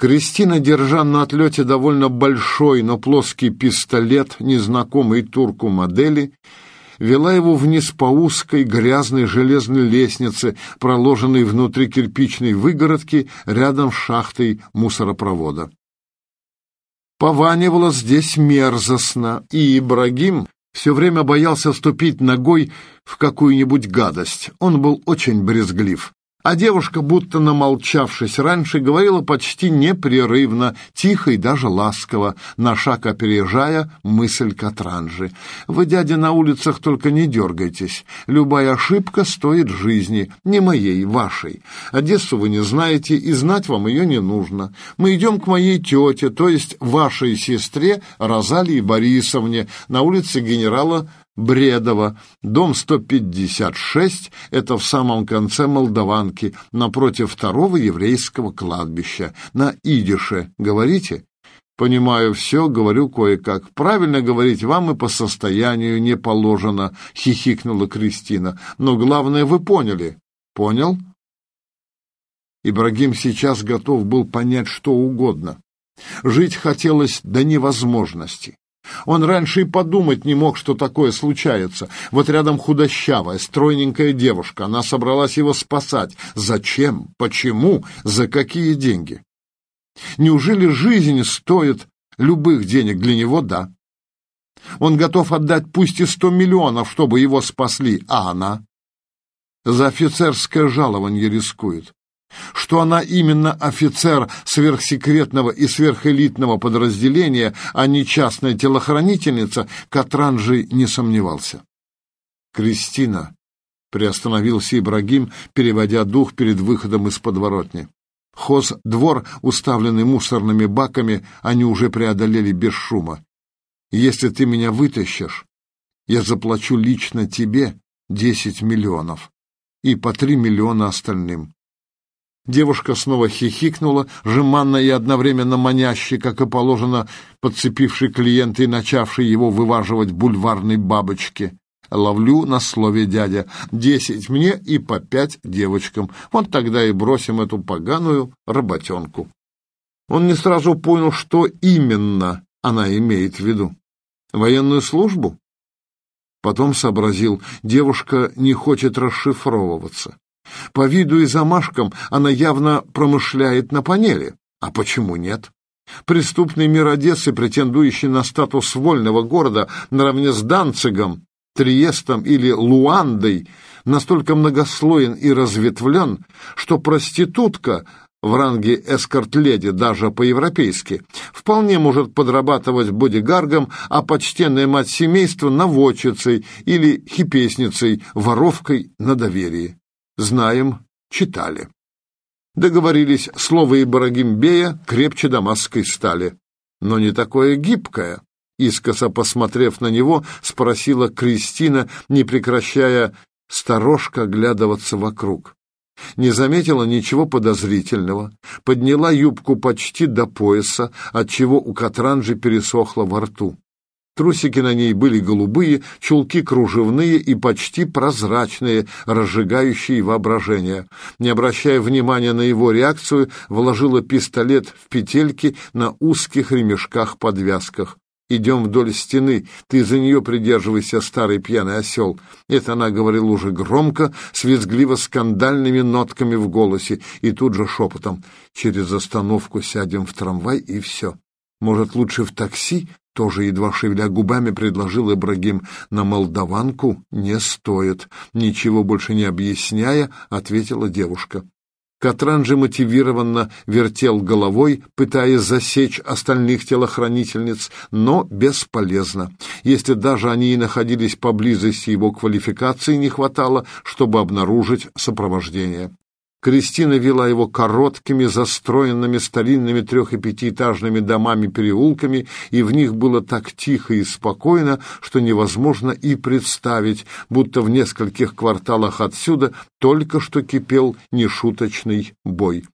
Кристина, держа на отлете довольно большой, но плоский пистолет незнакомой турку модели, вела его вниз по узкой грязной железной лестнице, проложенной внутри кирпичной выгородки рядом с шахтой мусоропровода. Пованивало здесь мерзостно, и Ибрагим все время боялся ступить ногой в какую-нибудь гадость. Он был очень брезглив. А девушка, будто намолчавшись раньше, говорила почти непрерывно, тихо и даже ласково, на шаг опережая мысль Катранжи. «Вы, дядя, на улицах только не дергайтесь. Любая ошибка стоит жизни, не моей, вашей. Одессу вы не знаете, и знать вам ее не нужно. Мы идем к моей тете, то есть вашей сестре Розалии Борисовне, на улице генерала Бредово, дом 156, это в самом конце Молдаванки, напротив второго еврейского кладбища. На идише, говорите? Понимаю все, говорю кое-как. Правильно говорить вам и по состоянию не положено, хихикнула Кристина. Но главное, вы поняли. Понял? Ибрагим сейчас готов был понять что угодно. Жить хотелось до невозможности. Он раньше и подумать не мог, что такое случается. Вот рядом худощавая, стройненькая девушка. Она собралась его спасать. Зачем? Почему? За какие деньги? Неужели жизнь стоит любых денег? Для него – да. Он готов отдать пусть и сто миллионов, чтобы его спасли, а она? За офицерское жалование рискует. Что она именно офицер сверхсекретного и сверхэлитного подразделения, а не частная телохранительница, Катранжи не сомневался. «Кристина», — приостановился Ибрагим, переводя дух перед выходом из подворотни. Хоз-двор, уставленный мусорными баками, они уже преодолели без шума. «Если ты меня вытащишь, я заплачу лично тебе десять миллионов и по три миллиона остальным. Девушка снова хихикнула, жеманно и одновременно маняще, как и положено подцепивший клиент и начавший его вываживать бульварной бабочке. Ловлю на слове дядя. Десять мне и по пять девочкам. Вот тогда и бросим эту поганую работенку. Он не сразу понял, что именно она имеет в виду. Военную службу? Потом сообразил, девушка не хочет расшифровываться. По виду и замашкам она явно промышляет на панели. А почему нет? Преступный мир Одессы, претендующий на статус вольного города наравне с Данцигом, Триестом или Луандой, настолько многослоен и разветвлен, что проститутка в ранге эскорт-леди даже по-европейски, вполне может подрабатывать бодигардом, а почтенная мать семейства — наводчицей или хипесницей, воровкой на доверии. Знаем, читали. Договорились, слово Ибрагимбея крепче дамасской стали. Но не такое гибкое. Искоса посмотрев на него, спросила Кристина, не прекращая сторожко оглядываться вокруг. Не заметила ничего подозрительного, подняла юбку почти до пояса, отчего у Катранжи пересохло во рту. Трусики на ней были голубые, чулки кружевные и почти прозрачные, разжигающие воображение. Не обращая внимания на его реакцию, вложила пистолет в петельки на узких ремешках-подвязках. «Идем вдоль стены, ты за нее придерживайся, старый пьяный осел». Это она говорила уже громко, с визгливо-скандальными нотками в голосе, и тут же шепотом. «Через остановку сядем в трамвай, и все. Может, лучше в такси?» Тоже едва шевеля губами предложил Ибрагим. На молдаванку не стоит. Ничего больше не объясняя, ответила девушка. Катран же мотивированно вертел головой, пытаясь засечь остальных телохранительниц, но бесполезно. Если даже они и находились поблизости, его квалификации не хватало, чтобы обнаружить сопровождение. Кристина вела его короткими, застроенными старинными трех- и пятиэтажными домами-переулками, и в них было так тихо и спокойно, что невозможно и представить, будто в нескольких кварталах отсюда только что кипел нешуточный бой.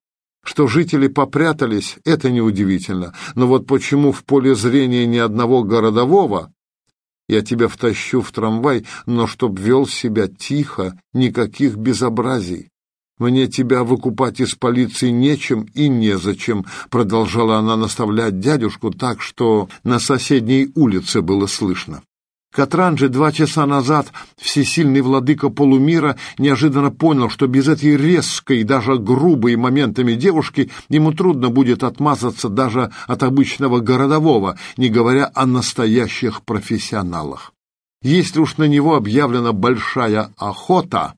Что жители попрятались, это неудивительно, но вот почему в поле зрения ни одного городового я тебя втащу в трамвай, но чтоб вел себя тихо, никаких безобразий. «Мне тебя выкупать из полиции нечем и незачем», — продолжала она наставлять дядюшку так, что на соседней улице было слышно. Катранджи два часа назад, всесильный владыка полумира, неожиданно понял, что без этой резкой, даже грубой моментами девушки ему трудно будет отмазаться даже от обычного городового, не говоря о настоящих профессионалах. Если уж на него объявлена большая охота,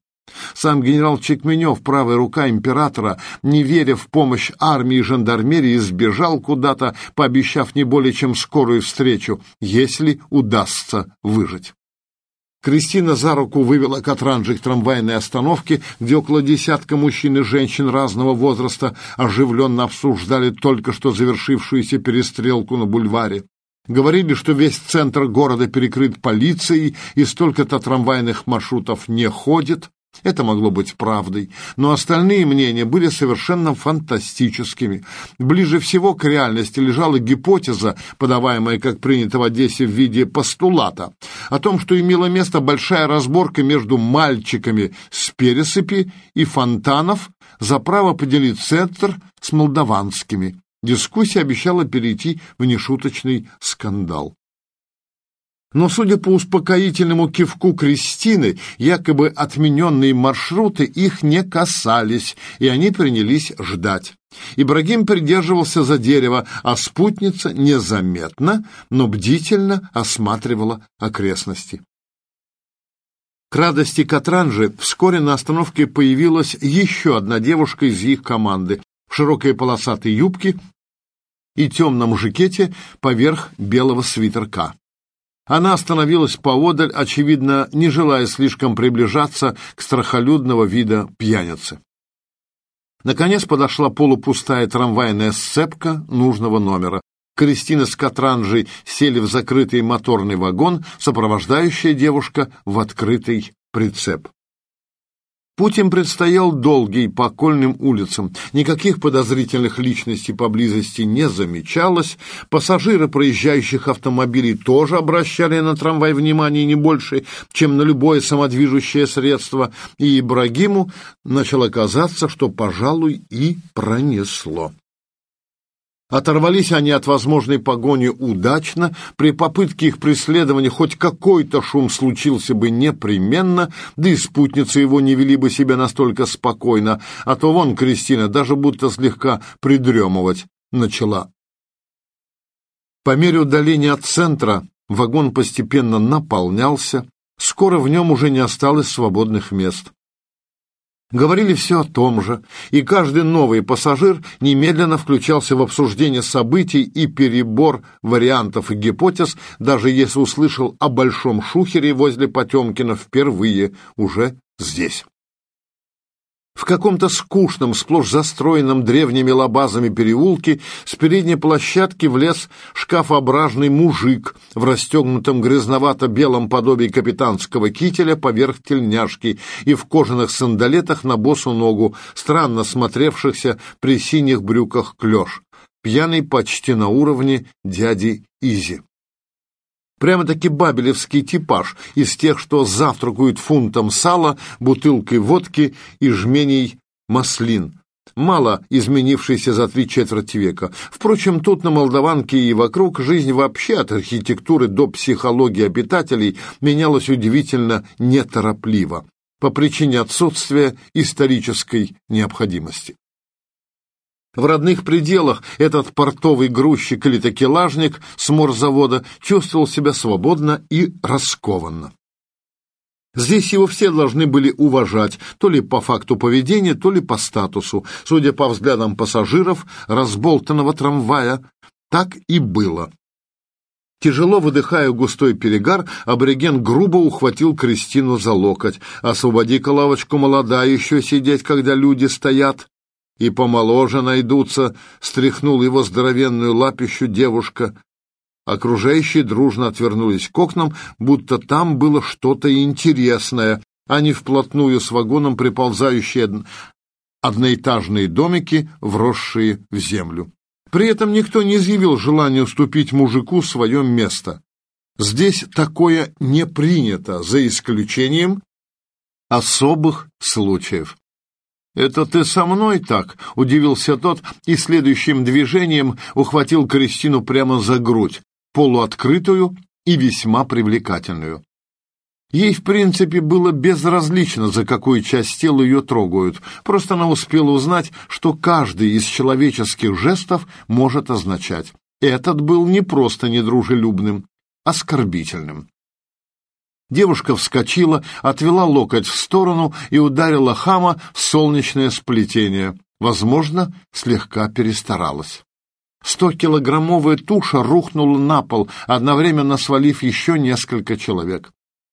сам генерал Чекменев, правая рука императора, не веря в помощь армии и жандармерии, сбежал куда-то, пообещав не более чем скорую встречу, если удастся выжить. Кристина за руку вывела Катранджи к трамвайной остановке, где около десятка мужчин и женщин разного возраста оживленно обсуждали только что завершившуюся перестрелку на бульваре. Говорили, что весь центр города перекрыт полицией и столько-то трамвайных маршрутов не ходит. Это могло быть правдой, но остальные мнения были совершенно фантастическими. Ближе всего к реальности лежала гипотеза, подаваемая, как принято в Одессе, в виде постулата, о том, что имела место большая разборка между мальчиками с пересыпи и фонтанов за право поделить центр с молдаванскими. Дискуссия обещала перейти в нешуточный скандал. Но, судя по успокоительному кивку Кристины, якобы отмененные маршруты их не касались, и они принялись ждать. Ибрагим придерживался за дерево, а спутница незаметно, но бдительно осматривала окрестности. К радости Катранжи вскоре на остановке появилась еще одна девушка из их команды в широкой полосатой юбке и темном жакете поверх белого свитерка. Она остановилась поодаль, очевидно, не желая слишком приближаться к страхолюдного вида пьяницы. Наконец подошла полупустая трамвайная сцепка нужного номера. Кристина с Катранжей сели в закрытый моторный вагон, сопровождающая девушка в открытый прицеп. Путь им предстоял долгий по окольным улицам. Никаких подозрительных личностей поблизости не замечалось. Пассажиры проезжающих автомобилей тоже обращали на трамвай внимание не больше, чем на любое самодвижущее средство. И Ибрагиму начало казаться, что, пожалуй, и пронесло. Оторвались они от возможной погони удачно, при попытке их преследования хоть какой-то шум случился бы непременно, да и спутницы его не вели бы себя настолько спокойно, а то вон Кристина даже будто слегка придремывать начала. По мере удаления от центра вагон постепенно наполнялся, скоро в нем уже не осталось свободных мест. Говорили все о том же, и каждый новый пассажир немедленно включался в обсуждение событий и перебор вариантов и гипотез, даже если услышал о большом шухере возле Потемкина впервые уже здесь. В каком-то скучном, сплошь застроенном древними лабазами переулке с передней площадки влез шкафообразный мужик в расстегнутом грязновато-белом подобии капитанского кителя поверх тельняшки и в кожаных сандалетах на босу ногу, странно смотревшихся при синих брюках клеш, пьяный почти на уровне дяди Изи. Прямо-таки бабелевский типаж из тех, что завтракают фунтом сала, бутылкой водки и жменей маслин, мало изменившийся за три четверти века. Впрочем, тут на Молдаванке и вокруг жизнь вообще от архитектуры до психологии обитателей менялась удивительно неторопливо по причине отсутствия исторической необходимости. В родных пределах этот портовый грузчик или такелажник с морзавода чувствовал себя свободно и раскованно. Здесь его все должны были уважать, то ли по факту поведения, то ли по статусу. Судя по взглядам пассажиров разболтанного трамвая, так и было. Тяжело выдыхая густой перегар, абориген грубо ухватил Кристину за локоть. «Освободи-ка лавочку, молодая, еще сидеть, когда люди стоят!» и помоложе найдутся, стряхнул его здоровенную лапищу девушка. Окружающие дружно отвернулись к окнам, будто там было что-то интересное, а не вплотную с вагоном приползающие одноэтажные домики, вросшие в землю. При этом никто не изъявил желания уступить мужику свое место. Здесь такое не принято, за исключением особых случаев. «Это ты со мной так?» — удивился тот и следующим движением ухватил Кристину прямо за грудь, полуоткрытую и весьма привлекательную. Ей, в принципе, было безразлично, за какую часть тела ее трогают, просто она успела узнать, что каждый из человеческих жестов может означать. Этот был не просто недружелюбным, оскорбительным. Девушка вскочила, отвела локоть в сторону и ударила хама в солнечное сплетение. Возможно, слегка перестаралась. Стокилограммовая туша рухнула на пол, одновременно свалив еще несколько человек.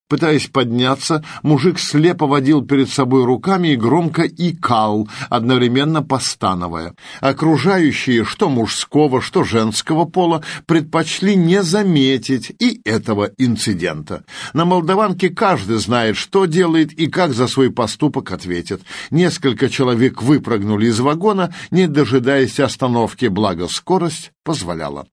Пытаясь подняться, мужик слепо водил перед собой руками и громко икал, одновременно постановая. Окружающие, что мужского, что женского пола, предпочли не заметить и этого инцидента. На Молдаванке каждый знает, что делает и как за свой поступок ответит. Несколько человек выпрыгнули из вагона, не дожидаясь остановки, благо скорость позволяла.